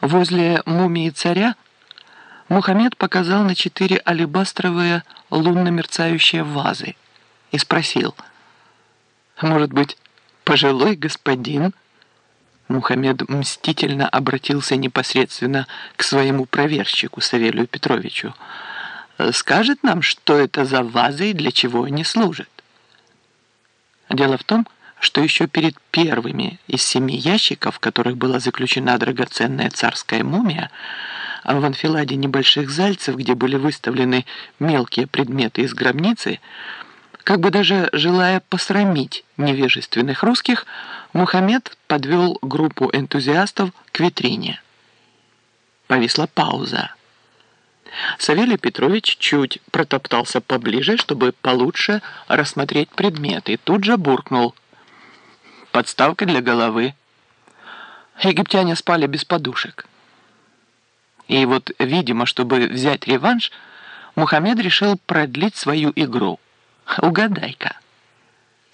Возле мумии царя Мухаммед показал на четыре алебастровые лунно-мерцающие вазы и спросил, «Может быть, пожилой господин?» Мухаммед мстительно обратился непосредственно к своему проверщику Савелию Петровичу. «Скажет нам, что это за вазы и для чего они служат?» Дело в том, что еще перед первыми из семи ящиков, в которых была заключена драгоценная царская мумия, а в анфиладе небольших зальцев, где были выставлены мелкие предметы из гробницы, как бы даже желая посрамить невежественных русских, Мухаммед подвел группу энтузиастов к витрине. Повисла пауза. Савелий Петрович чуть протоптался поближе, чтобы получше рассмотреть предметы, и тут же буркнул. «Подставка для головы». Египтяне спали без подушек. И вот, видимо, чтобы взять реванш, Мухаммед решил продлить свою игру. Угадай-ка.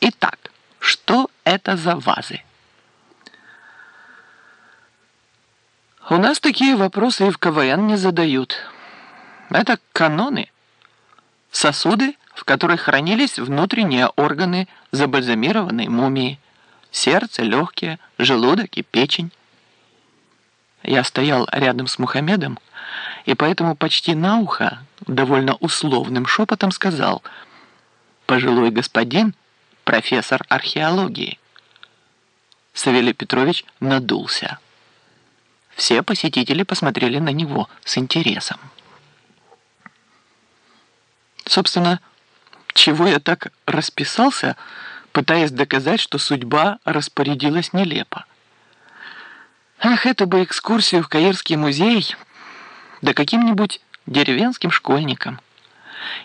Итак, что это за вазы? У нас такие вопросы и в КВН не задают. Это каноны. Сосуды, в которых хранились внутренние органы забальзамированной мумии. Сердце, легкие, желудок и печень. Я стоял рядом с Мухаммедом, и поэтому почти на ухо, довольно условным шепотом сказал «Пожилой господин, профессор археологии». Савелий Петрович надулся. Все посетители посмотрели на него с интересом. Собственно, чего я так расписался, пытаясь доказать, что судьба распорядилась нелепо. Ах, это бы экскурсию в Каирский музей, да каким-нибудь деревенским школьникам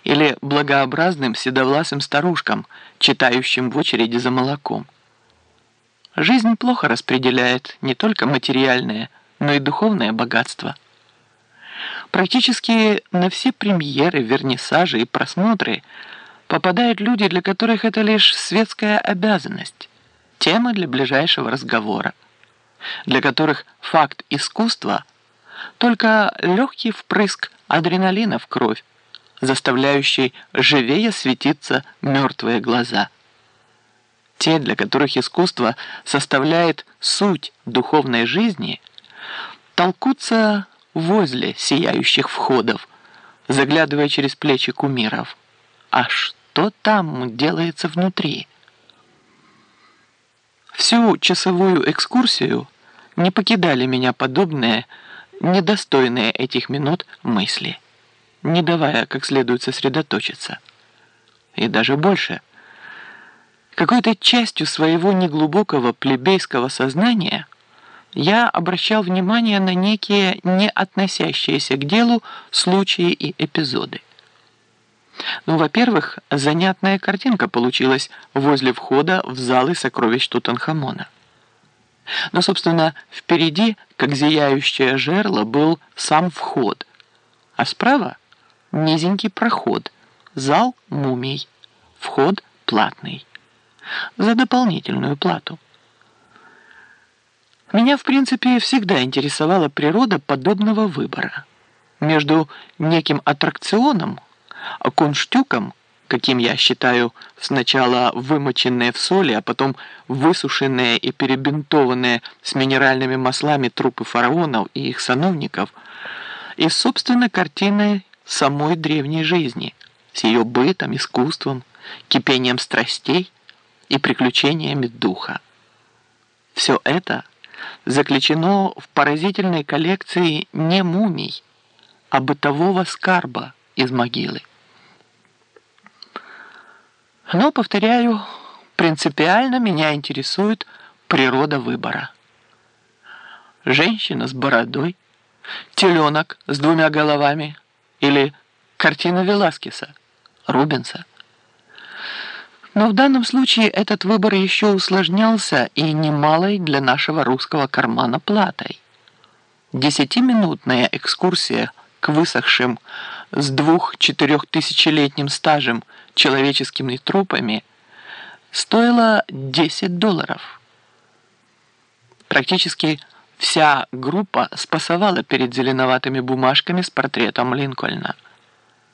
или благообразным седовласым старушкам, читающим в очереди за молоком. Жизнь плохо распределяет не только материальное, но и духовное богатство. Практически на все премьеры, вернисажи и просмотры попадают люди, для которых это лишь светская обязанность, тема для ближайшего разговора, для которых факт искусства только легкий впрыск адреналина в кровь, заставляющий живее светиться мертвые глаза. Те, для которых искусство составляет суть духовной жизни, толкутся возле сияющих входов, заглядывая через плечи кумиров. А что там делается внутри? Всю часовую экскурсию не покидали меня подобные, недостойные этих минут мысли, не давая как следует сосредоточиться. И даже больше. Какой-то частью своего неглубокого плебейского сознания – я обращал внимание на некие не относящиеся к делу случаи и эпизоды. Ну, во-первых, занятная картинка получилась возле входа в залы сокровищ Тутанхамона. Но, собственно, впереди, как зияющее жерло, был сам вход, а справа низенький проход, зал мумий, вход платный, за дополнительную плату. Меня, в принципе, всегда интересовала природа подобного выбора. Между неким аттракционом, конштюком, каким я считаю сначала вымоченные в соли, а потом высушенные и перебинтованные с минеральными маслами трупы фараонов и их сановников, и, собственно, картиной самой древней жизни, с ее бытом, искусством, кипением страстей и приключениями духа. Все это – заключено в поразительной коллекции не мумий, а бытового скарба из могилы. Но, повторяю, принципиально меня интересует природа выбора. Женщина с бородой, теленок с двумя головами или картина Веласкеса, Рубенса – но в данном случае этот выбор еще усложнялся и немалой для нашего русского кармана платой. Десятиминутная экскурсия к высохшим с двух-четырехтысячелетним стажем человеческими трупами стоила 10 долларов. Практически Вся группа спасовала перед зеленоватыми бумажками с портретом Линкольна.